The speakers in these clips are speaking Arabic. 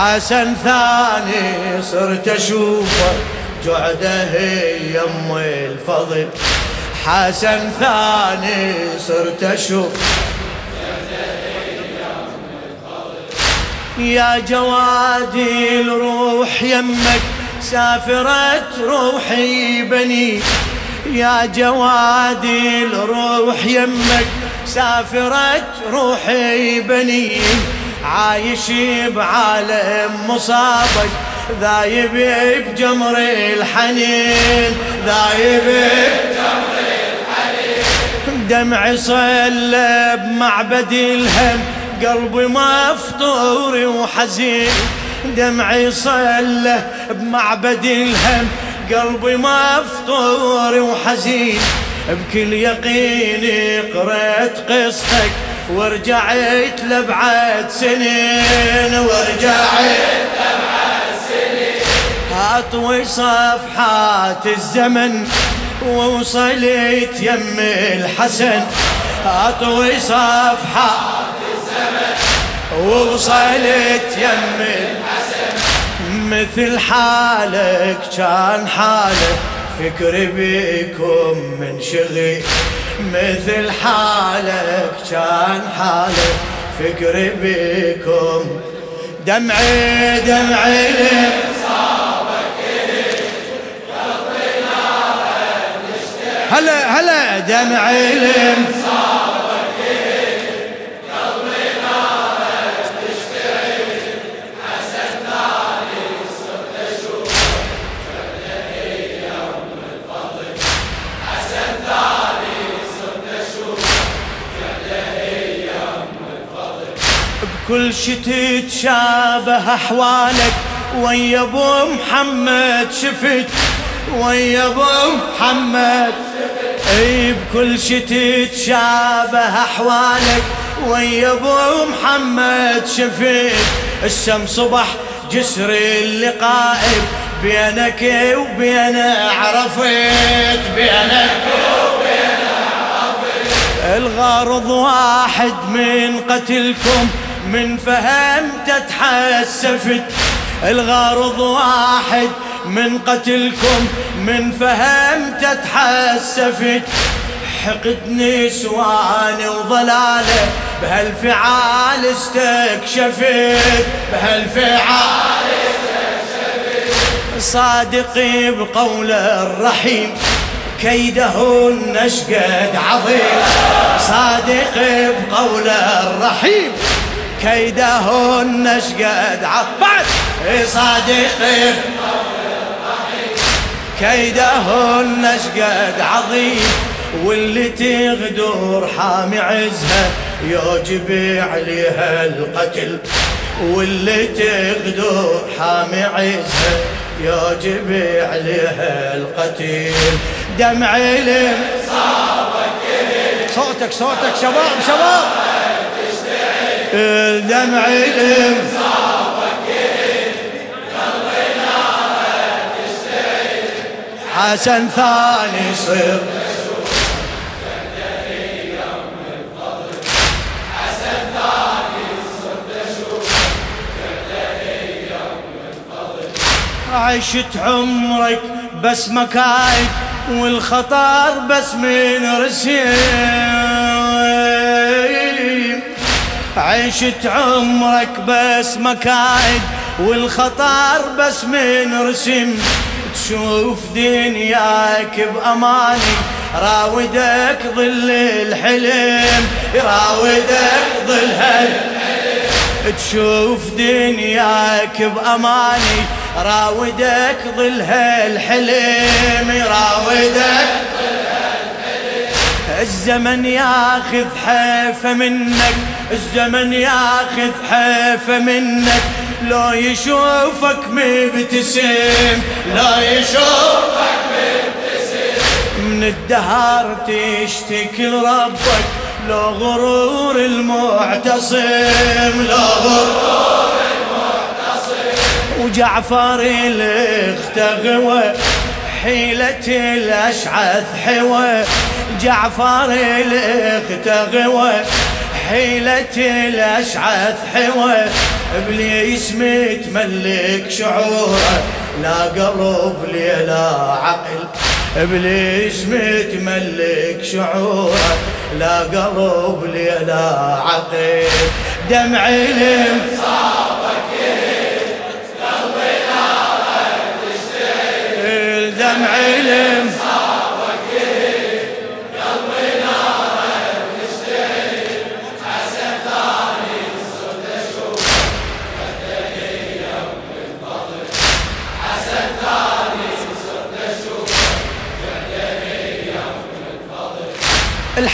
حسن ثاني صرت أشوفه. جعده يم الفضل. حسن ثاني صرت أشوف يا جوادي الروح يمك سافرت روحي بني. يا جوادي الروح يمك سافرت روحي بني. عايش بعالم مصابك ذايب بجمر الحنين ذايب بجمر الحنين. دمع صلى بمعبد الهم قلبي مفطور وحزين. دمعي صلى بمعبد الهم قلبي مفطور وحزين. بكل يقين قرأت قصتك ورجعت لبعد سنين ورجعت لبعد سنين. أطوي صفحات الزمن ووصلت يم الحسن. أطوي صفحات الزمن ووصلت يم الحسن. مثل حالك كان حالك. فكري بكم من شغي مثل حالك كان حالك فكري بكم دمعي دمعي. هلا هلا دمعي. لمصابك كل شي تتشابه أحوالك. ويا أبو محمد شفت ويا أبو محمد. أي بكل شي تتشابه أحوالك. ويا أبو محمد شفت السم صبح جسر اللقاء بينك وبينا عرفت بينك وبينا عرفت. الغرض واحد من قتلكم. من فهمت تحسفت الغرض واحد من قتلكم من فهمت تحسفت حقد نسوان وضلاله بهالفعال استكشفت. بهالفعال استكشفت. صادقي بقول الرحيم كيدهن اشقد عظيم. صادق بقول الرحيم كيدهن اشقد بعد! صادق كيدهن اشقد عظيم واللي تغدر حامي عزها يوجب عليها القتل. واللي تغدر حامي عزها يوجب عليها القتل. دمع علم صوتك صوتك شباب شباب! الدمع علم حسن ثاني صر عشت عمرك بس مكايد والخطر بس من رسيم. عشت عمرك بس مكايد والخطر بس من رسم. تشوف دنياك بأماني راودك ظل الحلم راودك ظل الحلم تشوف دنياك بأماني راودك ظل الحلم راودك الزمن ياخذ حيفه منك الزمن ياخذ حيفه منك. لو يشوفك مبتسم لو يشوفك مبتسم. من الدهر تشتكي لربك لو غرور المعتصم لو غرور المعتصم. وجعفر الاختغوى حيلة الأشعث حوى. جعفر الاختغوى حيلة الأشعث حوى. إبليس متملك شعوره لا قلب لي لا عقل. إبليس متملك شعوره لا قلب لي لا عقل. دمع تشتعل دمع المصابك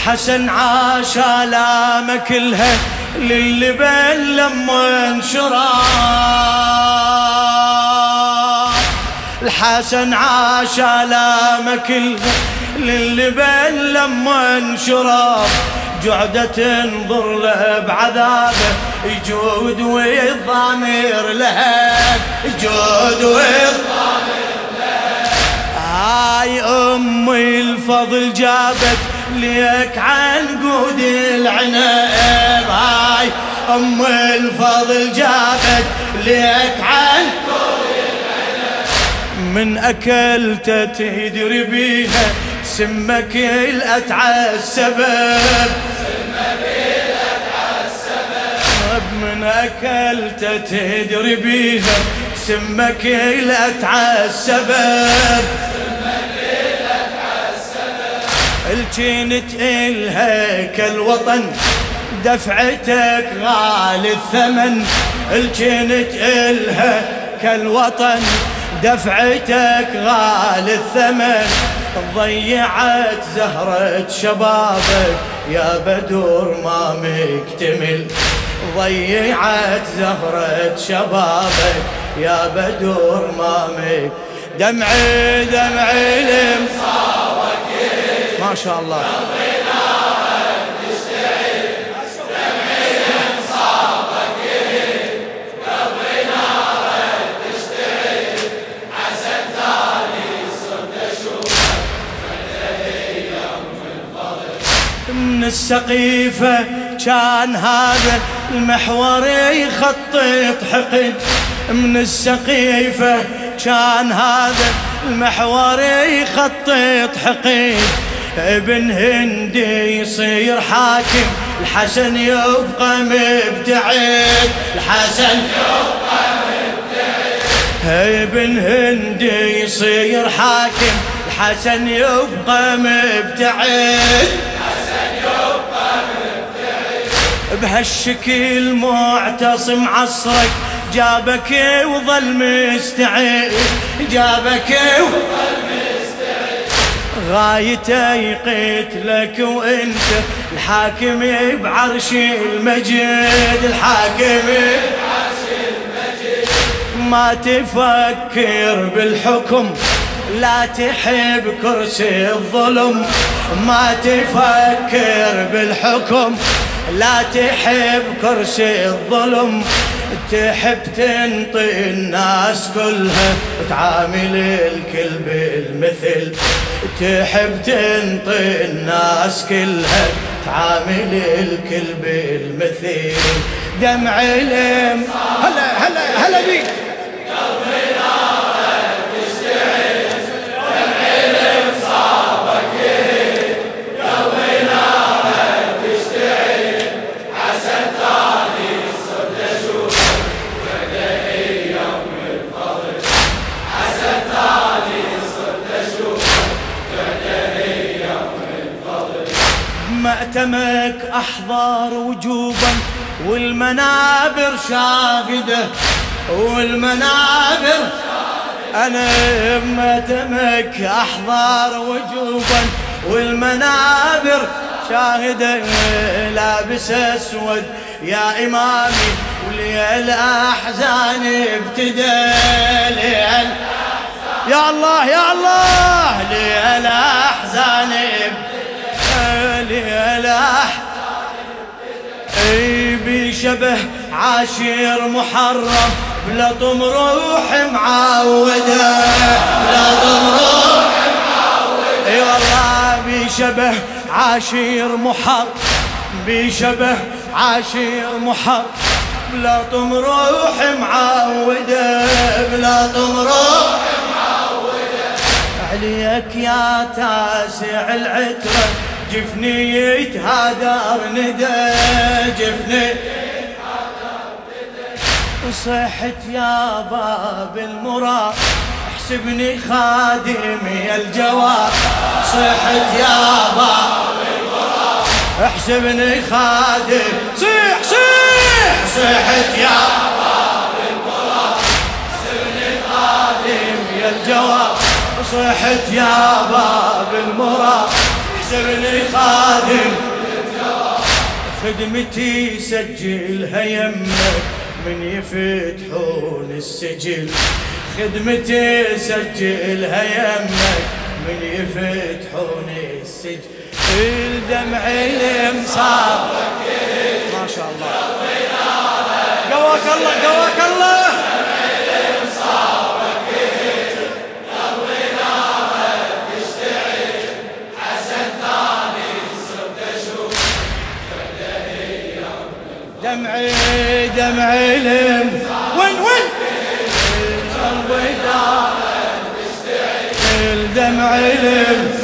الحسن عاش آلامه كلها للبن لما انشرى الحسن عاش آلامه كلها للبن لما انشرى جعدة تنظر له بعذابه يجود ويضامر لها يجود ويضامر لها هاي أمي الفضل جابت ليك عنقود العنب. هاي أم الفضل جابت ليك عنقود العنب. من اكلته تدري بيها سمك الاتعى السبب من اكلته تدري بيها سمك الاتعى السبب الجنت إلها كالوطن دفعتك غالي الثمن. الجنت إلها كالوطن دفعتك غالي الثمن. ضيعت زهرة شبابك يا بدور ما مكتمل. ضيعت زهرة شبابك يا بدور ما مكتمل دمعي دمعي لمصابك شاء الله. من السقيفة كان هذا المحور يخطط حقد من السقيفة كان هذا المحور يخطط حقد ابن هندي يصير حاكم الحسن يبقى مبتعد الحسن يبقى مبتعد ابن هندي يصير حاكم الحسن يبقى مبتعد بهالشكل معتصم عصرك جابك وظل مستعد جابك وظل غايته يقتلك وانت الحاكم بعرش المجد الحاكم بعرش المجد ما تفكر بالحكم لا تحب كرسي الظلم ما تفكر بالحكم. لا تحب كرسي الظلم تحب تنطي الناس كلها وتعامل الكل بالمثل تحب تنطي الناس كلها تعامل الكل بالمثل. دمع الم هلا هلا هلا بيك. مأتمك أحضار وجوبا والمنابر شاهدة والمنابر أنا بمأتمك أحضار وجوبا والمنابر شاهدة لابس أسود يا إمامي وليل أحزان ابتدى يا الله يا الله ليل أحزان ابتدى ليلة أي بشبه عاشر محرم بلا طم روح معودة. بلا طم روح معودة. أي والله بشبه عاشر محرم بشبه عاشر محر بلا طم روح معودة. بلا طم روح معودة. عليك يا تاسع العترة. جفني يتهادر ندى جفني وصحت يا باب المراد احسبني خادم يا الجواب صحت يا باب المراد احسبني خادم. صيح صيح. صحت يا باب المراد احسبني خادم يا الجواب صحت يا باب المراد احسبني خادم خدمتي سجلها يمك من يفتحون السجل. خدمتي سجلها يمك من يفتحون السجل. الدمع المصاب ما شاء الله. قواك الله قواك دمعي لم وين وين؟ الدمع لم